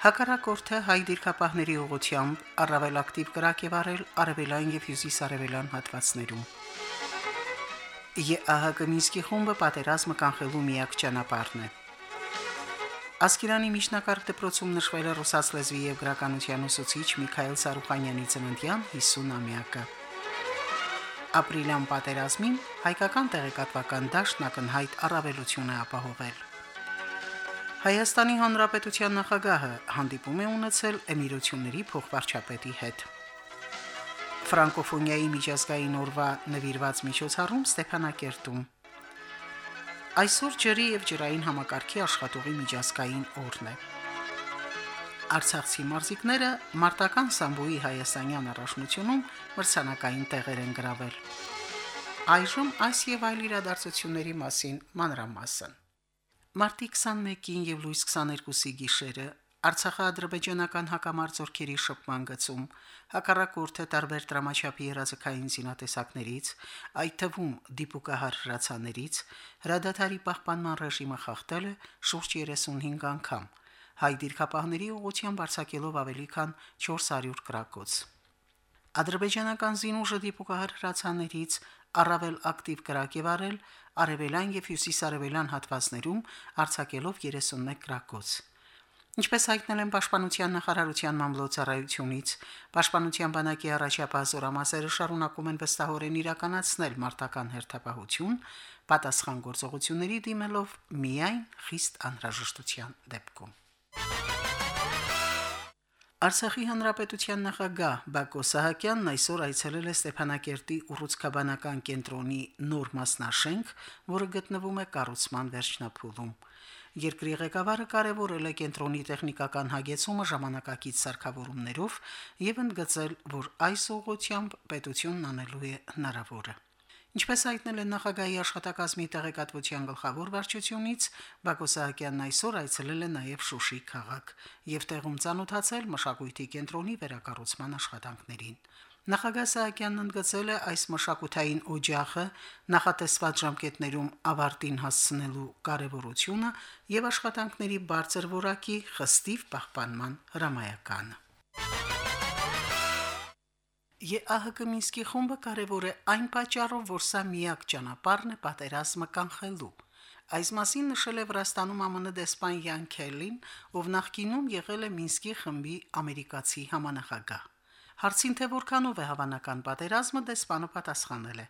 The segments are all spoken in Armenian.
Հակառակորդը հայ դիրքապահների ուղությամբ առավել ակտիվ կրակ է վարել արևելային եւ հյուսիսարևելյան հատվածներում։ ԵԱՀԿ Մինսկի խումբը պատերազմը կանխելու միակ ճանապարհն է։ Ասկերանի միջնակարգ դպրոցում նշվել է ռուսաց լեզվի եւ գրականության ուսուցիչ Միքայել Սարուխանյանի ծննդյան 50-ամյակը։ Ապրիլյան պատերազմին հայկական տեղեկատվական դաշտն ակնհայտ առավելություն է ապահովել։ Հայաստանի Հանրապետության նախագահը հանդիպում է ունեցել Էմիրությունների փոխվարչապետի հետ։ Ֆրանկոֆոնիայի միջազգային օրվա նվիրված միջոցառում Ստեփանակերտում։ Այսօր ջրի եւ ջրային համակարգի աշխատողի միջազգային օրն է։ Արցախցի մարզիկները մարտական սամբոյի հայաստանյան առաջնությունում մրցանակային տեղեր են գրավել։ Այժմ այս եւ այլ իրադարձությունների մասին մանրամասն։ Մարտի 21-ին եւ լույս 22-ի գիշերը Արցախա-ադրբեջանական հակամարտությունների շփման գծում հակառակորդը տարբեր դրամաչափի երազկային զինատեսակներից, այդ թվում դիպուկահար հրացաներից, հրադադարի պահպանման ռեժիմը խախտել է շուրջ 35 անգամ, հայ դիրքապահների ուղղությամբ արձակելով ավելի քան 400 գրակոց։ Ադրբեջանական զինուժը դիպուկահար հրացաներից առավել ակտիվ կրակ է վարել արևելյան եւ հյուսիսարևելյան հատվածներում արձակելով 31 գրակոց։ Ինչպես հայտնել են Պաշտպանության նախարարության մամլոյցարայությունից, Պաշտպանության բանակի առաջապահ զորամասերը շարունակում են վստահորեն իրականացնել մարտական հերթապահություն, պատասխան գործողությունների դիմելով միայն խիստ անհրաժեշտության դեպքում։ Արցախի հանրապետության նախագահ Բակո Սահակյանն այսօր այցելել է Ստեփանակերտի ուռուցքաբանական կենտրոնի նոր մասնաշենք, որը գտնվում է կառուցման վերջնափուլում։ Երկրի ղեկավարը կարևորել է կենտրոնի տեխնիկական հագեցումը ժամանակակից սարքավորումներով եւ ընդգծել, որ այս ուղղությամբ պետությունն անելու է հնարավորը։ Ինչպես հայտնել են նախագահի աշխատակազմի տեղեկատվության գլխավոր վարչությունից, Բակո Սահակյանն այսօր այցելել է նաև Շուշի քաղաք եւ տեղում ցանոթացել մշակույթի կենտրոնի վերակառուցման աշխատանքներին։ Նախագահ Սահակյանն ընդգծել է այս մշակութային օջախը նախատեսված ժամկետներում ավարտին հասցնելու կարևորությունը եւ աշխատանքների բարձր որակի խստիվ պահպանման հրամայականը։ ԵԱՀԿ Մինսկի խումբը կարևոր է այն պատճառով, որ սա միակ ճանապարհն է պատերազմը կանխելու։ Այս մասին նշել է Վրաստանում ԱՄՆ դեսպան Յան Քելին, ով նախկինում եղել է Մինսկի խմբի ամերիկացի համանախագահ։ Հարցին թե որքանով է հավանական պատերազմը, դեսպանը պատասխանել է.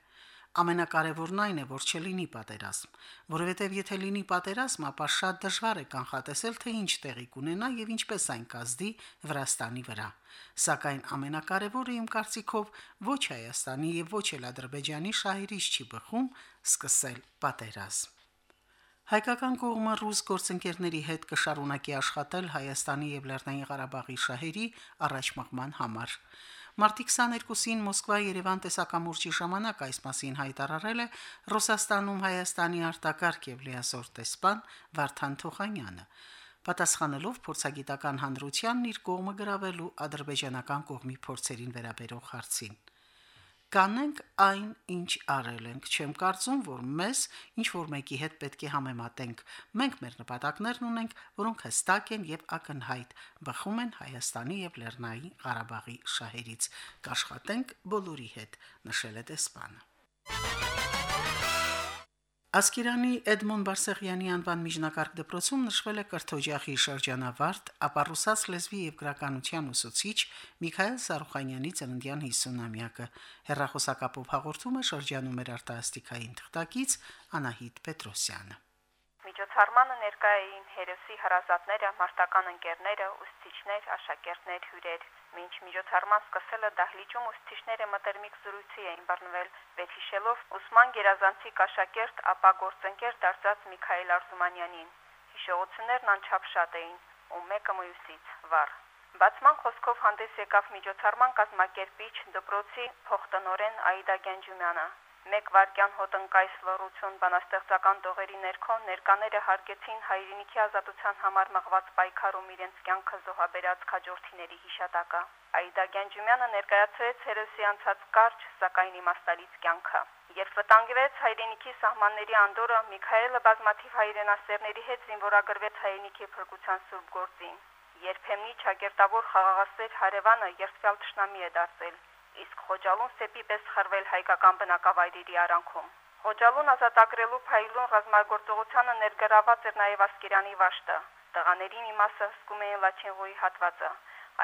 Ամենակարևորն այն է, որ չլինի պատերազմ, որովհետև եթե լինի պատերազմ, ապա շատ դժվար է կանխատեսել, թե ինչ տեղի կունենա եւ ինչպես այն կազդի Վրաստանի վրա։ Սակայն ամենակարևորը իմ կարծիքով ոչ Հայաստանի եւ ոչ էլ Ադրբեջանի շահերից չի բխում սկսել պատերազմ։ Հայկական կողմը ռուս գործընկերների հետ կշարունակի աշխատել Հայաստանի եւ Լեռնային Ղարաբաղի շահերի առաջմղման համար։ Մարտի 22-ին Մոսկվա-Երևան տեսակամուրճի ժամանակ այս մասին հայտարարել է Ռուսաստանում Հայաստանի արտակարգ եւ լիազոր տեսփան Վարդան Թոխանյանը, պատասխանելով փորձագիտական հանրությանն իր կողմը գրավելու ադրբեջանական կողմի փորձերին վերաբերող հարցին կանենք այն, ինչ արել ենք։ Չեմ կարծում, որ մեզ ինչ որ մեկի հետ պետք է համեմատենք։ Մենք մեր նպատակներն ունենք, որոնք հստակ են եւ ակնհայտ, բխում են Հայաստանի եւ Լեռնային Ղարաբաղի շահերից։ Կաշխատենք բոլորի հետ, նշել է դեսպանը։ Ասկերանի Էդմոն Բարսեղյանի անվան միջնակարգ դպրոցում նշվել է կրթօջախի շրջանավարտ, ապա ռուսաց լեզվի եւ գրականության ուսուցիչ Միքայել Սարուխանյանի ծննդյան 50-ամյակը։ Հերրախոսակապով հաղորդում է շրջանում մեր արտասթիկային թղթակից Անահիտ Պետրոսյանը։ Միջոցառմանը ներկայ էին հերոսի հրազատները, մարտական ընկերները, ուսուցիչներ, աշակերտներ, հյուրեր։ Մինչ միջոցառման սկսելը դահլիճում ուսուցիչները մտերմիկ զրույցի էին բռնվել, վերհիշելով Ոսման Գերազանցի աշակերտ, ապա գործընկեր դարձած Միքայել Արզումանյանին։ Հիշողություններն անչափ շատ էին, ու մեկը մյուսից վառ։ Բացման խոսքով հանդես եկավ միջոցառման կազմակերպիչ դպրոցի փոխտնօրեն Աիդա Գենջումյանը։ Մեկ վարքյան հոտնկայս լռություն բանաստեղծական տողերի ներքո ներկաները հարգեցին հայրենիքի ազատության համար մղված պայքարում իրենց կյանքը զոհաբերած քաջորդիների հիշատակը։ Աիդա Գենջումյանը ներկայացրեց հերոսի անցած կարճ, սակայն իմաստալից կյանքը։ Երբ վտանգվեց հայրենիքի սահմանների անդորը, Միքայելը բազմաթիվ հայրենասերների հետ զինվորագրվեց հայրենիքի փրկության սուրբ գործին։ Երբեմնի ճակերտավոր խաղաղասեր հարևանը երթվյալ ճշնամի է դարձել իսկ Խոջալուն սեպի պես խրվել հայկական բնակավայրերի արանքում։ Խոջալուն ազատագրելու փայլուն ռազմագործողությանը ներգրաված էր նաև Ասկերյանի վաշտը։ Տղաների մի մասը հսկում էին Լաչինղոյի հատվածը։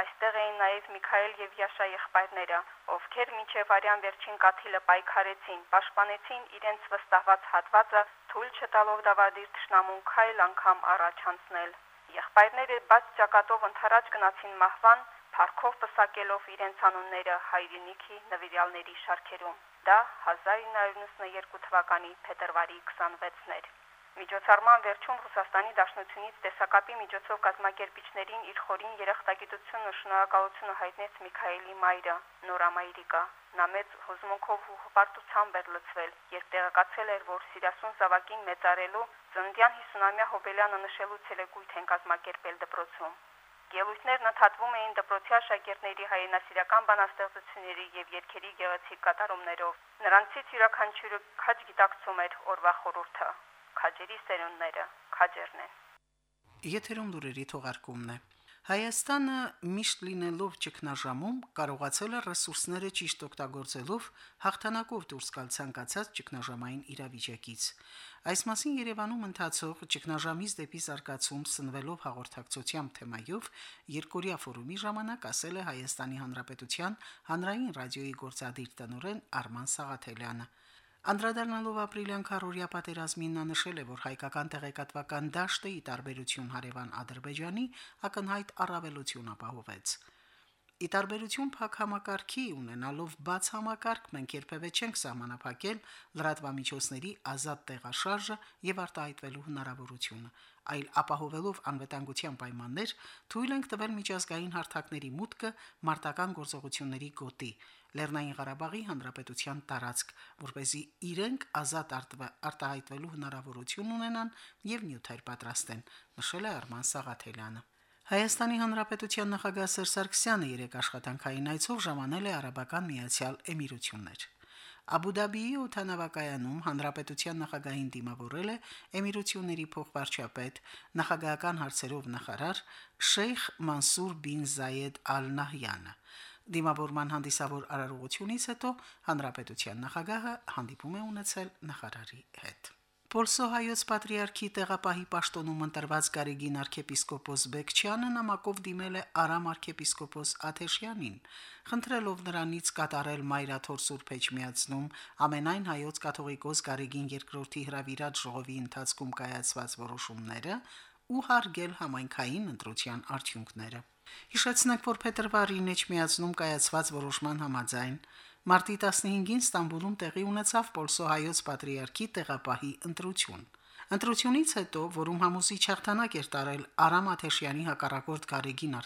Այստեղ էին նաև Միքայել եւ Յաշա եղբայրները, ովքեր մինչև արյան վերջին կաթիլը պայքարեցին, պաշտպանեցին իրենց վստահված հատվածը, թույլ չտալով դավադիր ճշնամուն քայլ անգամ առաջ անցնել։ Եղբայրները բաց ճակատով ընթരാճ գնացին մահվան, Փարքով պսակելով իրենց անունները հայրենիքի նվիրյալների շարքերում։ Դա 1992 թվականի փետրվարի 26-ն էր։ Միջոցառման վերջում Ռուսաստանի Դաշնությունից տեսակապի միջոցով կազմակերպիչներին իր խորին երախտագիտությունն ու շնորհակալությունը հայտնեց Միքայելի մայրը, Նորա Մայրիկա։ Նա մեծ հուզմունքով ու հպարտությամբ էր լցվել, երբ տեղեկացել էր, որ Սիրասուն Զավակին մեծարելու ծննդյան 50-ամյա հոբելյանը նշելու ցելեկույթ են կազմակերպել դպրոցում։ Ելույթներն ընդհատվում էին դպրոցի աշակերտների հայրենասիրական բանաստեղծությունների եւ երգերի գեղեցիկ կատարումներով։ Նրանցից յուրաքանչյուրը քաջ գիտակցում էր օրվա խորհուրդը։ Քաջերի սերունդները քաջերն են։ Եթերում լուրերի թողարկումն է։ Հայաստանը միշտ լինելով ճգնաժամում կարողացել է ռեսուրսները ճիշտ օգտագործելով հաղթանակով դուրս գալ ցանկացած ճգնաժամային իրավիճակից։ Այս մասին Երևանում ընթացող ճգնաժամից դեպի զարգացում սնվելով հաղորդակցությամբ թեմայով երկորյա ֆորումի ժամանակ ասել է Հայաստանի Հանրապետության հանրային ռադիոյի գործադիր տնօրեն Արման Սաղաթելյանը։ Անդրադառնալով ապրիլյան քարորիա պատերազմին նա նշել է, որ հայկական տեղեկատվական դաշտը՝ ի տարբերություն հարևան Ադրբեջանի, ակնհայտ առավելություն ապահովեց։ Ի տարբերություն փակ համակարգի ունենալով բաց համակարգ մենք երբևէ չենք սահմանափակել լրատվամիջոցների ազատ տեղաշարժը եւ արտահայտվելու հնարավորությունը, այլ ապահովելով անվտանգության պայմաններ թույլ ենք տվել միջազգային հարթակների մուտքը մարտական գործողությունների գոտի Լեռնային Ղարաբաղի Հանրապետության տարածք, որ เป զի իրենք ազատ արտահայտվելու հնարավորություն ունենան եւ նյութեր պատրաստեն, նշել է Արման Սաղաթելյանը։ Հայաստանի Հանրապետության նախագահ Սերժ Սարգսյանը երեք աշխատանքային այցով ժամանել է Արաբական Միացյալ Էմիրություններ։ Աբու Դաբիի օթանավակայանում հանրապետության նախագահին դիմավորել է Էմիրությունների փոխվարչապետ, նախագահական հարցերով նախարար Շեյխ Մանսուր բին Զայեդ Ալ-Նահյանը։ Դիմավորման հանդիսավոր արարողությունից հետո հանրապետության նախագահը հանդիպում է ունեցել նախարարի հետ։ Պոլսոհայոց պատրիարքի տեղապահի պաշտոնում ընտրված Գարեգին arczepiskopos Բեկչյանը նամակով դիմել է Արամ arczepiskopos Աթեշյանին, խնդրելով նրանից կատարել Մայրաթոր Սուրբ Էջմիածնում ամենայն հայոց կաթողիկոս Գարեգին II-ի հրավիրած ժողովի ընթացքում կայացված որոշումները ու հարգել համայնքային ընտրության արդյունքները։ Հիշեցնենք, որ փետրվարին Էջմիածնում կայացված որոշման համաձայն Մարտի 15-ին Ստամբուլում տեղի ունեցավ Պոլսոհայոց պատրիարքի տեղապահի ընտրություն։ Ընտրությունից հետո, որում համուսի չեղտանակ էր տարել Արամ Աթեշյանի հակառակորդ Գարեգին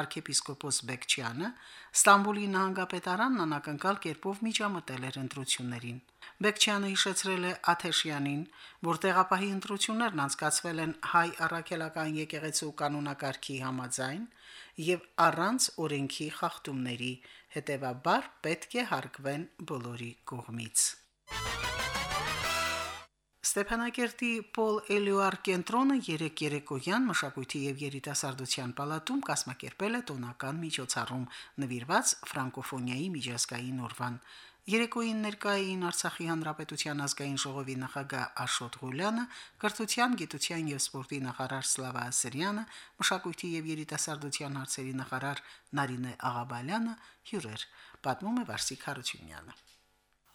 arczepiskopos Բեկչյանը, Ստամբուլի նահանգապետարանն անակնկալ կերպով միջամտել էր ընտրություններին։ Բեկչյանը հիշեցրել է Աթեշյանին, որ տեղապահի ընտրություններն անցկացվել են հայ առաքելական եկեղեցու կանոնակարգի համաձայն եւ առանց օրենքի խախտումների, հետևաբար պետք է հարգվեն բոլորի կողմից։ Ստեփանակերտի Պոլ Էլյուար կենտրոնը երեք երեկոյան մշակույթի եւ երիտասարդության պալատում կազմակերպել է տոնական միջոցառում նվիրված ֆրանկոֆոնիայի միջազգային օրվան։ Երեկոյին ներկային Արցախի Հանրապետության ազգային ժողովի նախագահ Աշոտ Ղուլյանը, կրթության, գիտության եւ սպորտի նախարար Սլավա Ասրյանը, մշակույթի եւ երիտասարդության հարցերի նախարար Նարինե Աղաբալյանը հյուրեր, պատմում է Վարսիկ Հարությունյանը։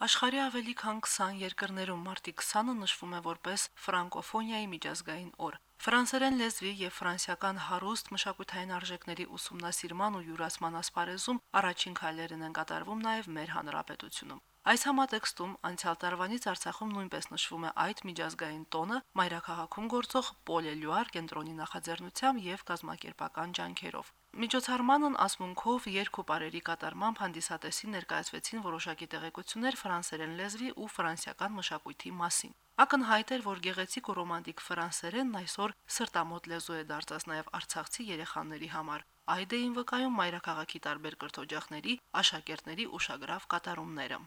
Աշխարհի ավելի քան 20 երկրներում մարտի 20-ը նշվում է որպես ֆրանկոֆոնիայի միջազգային օր։ Ֆրանսերեն լեզվի եւ ֆրանսիական հարուստ մշակութային արժեքների ուսումնասիրման ու յուրացման ասպարեզում առաջին քայլերն են կատարվում նաեւ մեր հանրապետությունում։ Այս համատեքստում անցյալ տարվանից Արցախում նույնպես նշվում է այդ միջազգային տոնը մայրաքաղաքում գործող Պոլելյուար կենտրոնի նախաձեռնությամբ եւ կազմակերպական ջանքերով։ Միջոցառմանն ասմունքով երկու բարերի կատարմամբ հանդիսատեսին ներկայացվեցին որոշակի տեղեկություններ ֆրանսերեն լեզվի ու ֆրանսիական մշակույթի մասին։ Ակնհայտ էր, որ գեղեցիկ ու ռոմանտիկ ֆրանսերենն այսօր սրտամոտ լեզու է դարձած նաև արցախցի երեխաների համար։ Այդ էին վկայում մայրաքաղաքի տարբեր կրթօջախների աշակերտների ուշագրավ կատարումները։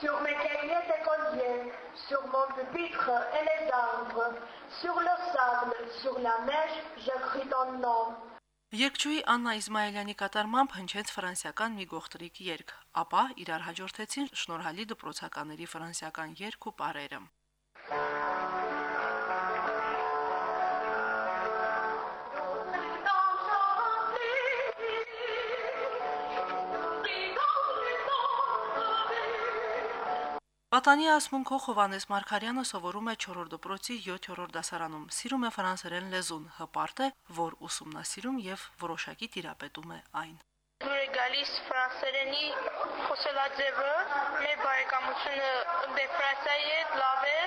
Sur mes cahiers d'écoliers, sur mon pupitre et les arbres, sur le sable, sur la neige, j'écris ton nom. Երկչուի Աննա Իսմայելյանի կատարմամբ հնչեց ֆրանսիական մի գողտրիկ երգ, ապա իրար հաջորդեցին շնորհալի դպրոցականների ֆրանսիական երգ ու պարերը։ Պատանի ասմունքով Հովանես Մարկարյանը սովորում է 4-րդ դպրոցի 7-րդ դասարանում։ Սիրում է ֆրանսերեն լեզուն, հպարտ է, որ ուսումնասիրում եւ որոշակի տիրապետում է այն։ դուր է գալիս ֆրանսերենի խոսելաձևը, մեր բարեկամությունը դե Ֆրանսիայի հետ լավ է,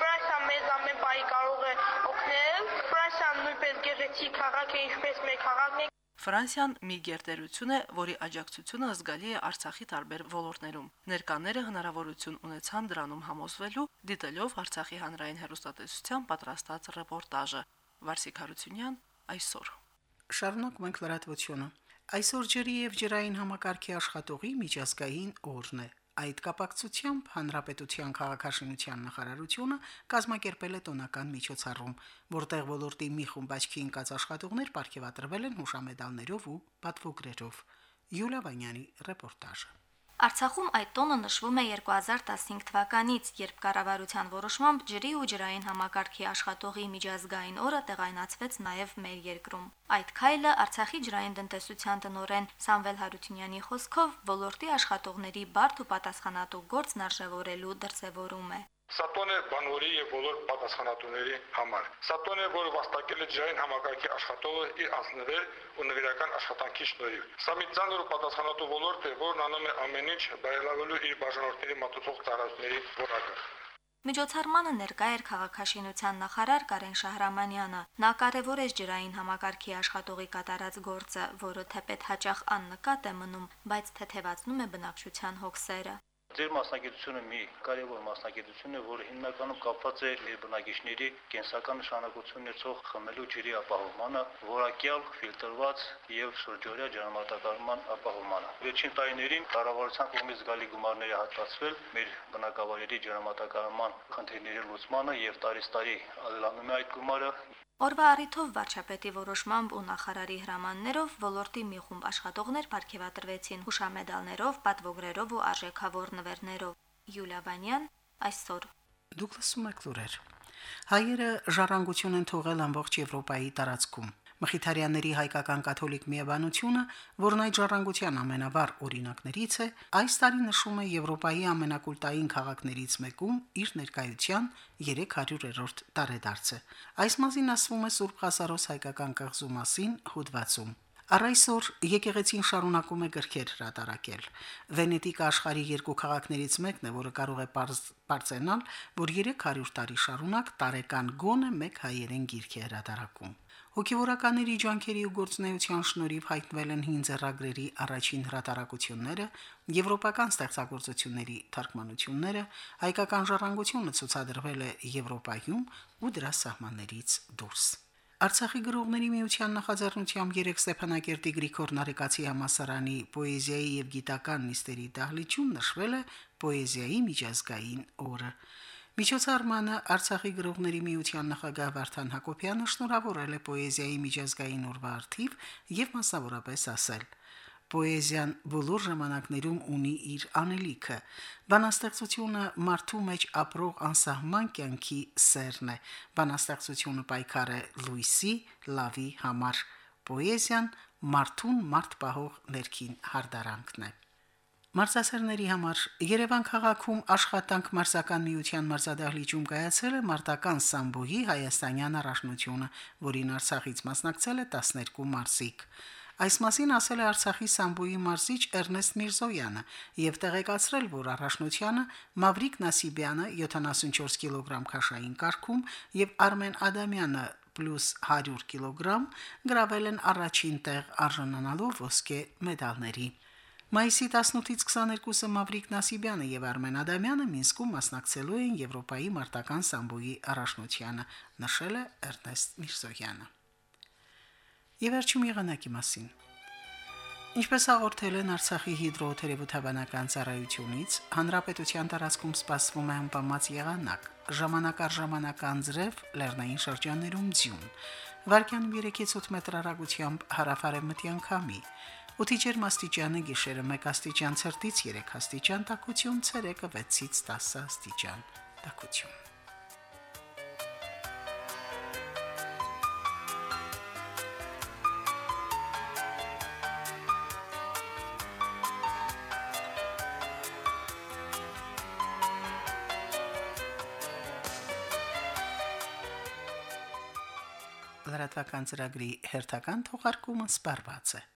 Ֆրանսիան մեզ ամեն պահի կարող է օգնել, Ֆրանսիան նույնպես գեղեցիկ քաղաք է, ինչպես մեր քաղաքն է, Ֆրանսիան մի գերտերություն է, որի աջակցությունը զգալի է Արցախի տարբեր ոլորտներում։ Ներկաները հնարավորություն ունեցան դրանում համոզվելու, դիտելով Արցախի հանրային հերոստատեսության պատրաստած ռեպորտաժը։ Վարսիկ Հարությունյան այսօր։ Շարունակում ենք լրատվությունը։ Այսօր ջրի եւ ջրային համակարգի աշխատողի միջազգային օրն է։ Այդ կապակցությամբ Հանրապետության քաղաքաշինության նախարարությունը կազմակերպել է տոնական միջոցառում, որտեղ ոլորտի մի խումբ աչքի ընկած աշխատողներ ապարգևատրվել են հուշամեդալներով ու պատվոգրերով։ Յուլիա Վանյանի ռեպորտաժը։ Արցախում այդ տոնը նշվում է 2015 թվականից, երբ կառավարության որոշմամբ ջրի ու ջրային համակարգի աշխատողի միջազգային օրը տեղայնացվեց նաև մեր երկրում։ Այդ քայլը Արցախի ջրային տնտեսության տնօրեն Սամվել Հարությունյանի խոսքով ոլորտի աշխատողների բարդ ու պատասխանատու գործն արժևորելու դրսևորում է։ Սա տոն է բանվորի եւ բոլոր պատասխանատուների համար։ Սա տոն է, որը վաստակել է ջրային համակարգի աշխատողը իր անձնվեր ու նվիրական աշխատանքի շնորհիվ։ Սա մի ծանր ու պատասխանատու ոլորտ է, որն անում է ամեն ինչ բարելավելու իր բաժանորդների մատուցող տարածքների որակը։ Միջոցառմանը ներկա էր քաղաքաշինության նախարար Կարեն Շահրամանյանը։ Նա կարևորեց ջրային համակարգի աշխատողի կատարած գործը, որը թեպետ հաճախ աննկատ է մնում, բայց թեթևացնում է բնակչության հոգսերը։ Ձեր մասնագիտությունը մի կարևոր մասնագիտություն է, որը հիմնականում կապված է մեր բնակիչների կենսական նշանակություն ունեցող խմելու ջրի ապահովմանը, որակյալ, ֆիլտրված եւ շրջօրյա ջրամատակարարման ապահովմանը։ Վերջին տարիներին կառավարության կողմից զգալի գումարներ է հատկացվել մեր բնակավայրերի ջրամատակարարման խնդիրների լուծմանը եւ տարի-տարի ավելանում է այդ գումարը Օրվա առիթով վարչապետի որոշմամբ ու նախարարի հրամաններով ոլորտի մի խումբ աշխատողներ ապարգևատրվեցին հուշամեդալներով, պատվոգրերով ու արժեքավոր նվերներով։ Յուլիա Վանյան այսօր Դուք լսում եք լուրեր։ Հայերը ժառանգություն են թողել ամբողջ Եվրոպայի տարածքում։ Մխիթարյանների հայկական կաթոլիկ միաբանությունը, որն այդ ժառանգության ամենավառ օրինակներից է, այս տարի նշում է Եվրոպայի ամենակուլտային քաղաքներից մեկում իր ներկայության 300-րդ տարեդարձը։ Այս մասին ասվում է Սուրբ Ղազարոս հայկական կղզու մասին հոդվածում։ Առ այսօր եկեղեցին շարունակում է գրքեր հրատարակել։ Վենետիկը աշխարհի երկու քաղաքներից մեկն է, որը կարող է բարձենալ, որ 300 տարի շարունակ տարեկան գոնը մեկ հայերեն գիրք է հրատարակում։ Հոգևորականների ջանքերի ու գործունեության շնորհիվ հայտնվել են հին ձեռագրերի առաջին հրատարակությունները, եվրոպական ստեղծագործությունների թարգմանությունները, հայկական ժառանգությունը ցուցադրվել է Եվրոպայում ու դրա սահմաններից դուրս։ Արցախի գրողների միության նախաձեռնությամբ երեք Ստեփանակերտի Գրիգոր Նարեկացի համասարանի պոեզիայի եւ գիտական նիստերի դահլիճում նշվել է պոեզիայի միջազգային օրը։ Միջոցառմանը Արցախի գրողների միության նախագահ Վարդան Հակոբյանը շնորհավորել է պոեզիայի միջազգային օրվա արդիվ եւ մասնավորապես ասել. Պոեզիան բոլոր ժամանակներում ունի իր անելիքը։ Բանաստեղծությունը մարդու մեջ ապրող անսահման կյանքի սերն է։ Բանաստեղծությունը պայքար է լույսի, լավի համար։ Պոեզիան մարդուն մարդ պահող ներքին հարդարանքն է։ Մարզասերների համար Երևան քաղաքում աշխատանք մարզական միության մարզադահլիճում կայացել է մարտական սամբոյի հայաստանյան առաջնությունը, որին Արցախից մասնակցել է 12 մարզիկ։ Այս մասին ասել է Արցախի Սամբոյի մարզիչ Էրնեստ Միրզոյանը եւ տեղեկացրել, որ առաջնությանը Մավրիկ Նասիբյանը 74 կիլոգրամ քաշային կարգում եւ Արմեն Ադամյանը +100 կիլոգրամ գրավել են առաջին տեղ արժանանալով ոսկե մեդալների։ Մայիսի 18-ից 22-ը Մավրիկ Նասիբյանը եւ Արմեն Ադամյանը Մինսկում մասնակցելու են Եվրոպայի մարտական սամբոյի առաջնությանը, նշել է Էրնեստ Միրզոյանը։ Եվ վերջում եղանակի մասին։ Ինչպես հաղորդել են Արցախի հիդրոթերապևտաբանական ծառայությունից, հանրապետության տարածքում սպասվում է անպամած եղանակ, ժամանակ առ ժամանակ անձրև, լեռնային շրջաններում ձյուն։ Վարկյանում 3-ից 8 մետր հեռագությամբ հարավարևմտյան քամի։ Օդի ջերմաստիճանը գիշերը 1 աստիճան ցերտից 3 աստիճան տաքություն, ցերեկը 6-ից 10 աստիճան տաքություն։ լրատվական ծրագրի հերթական թողարկումը սպառված է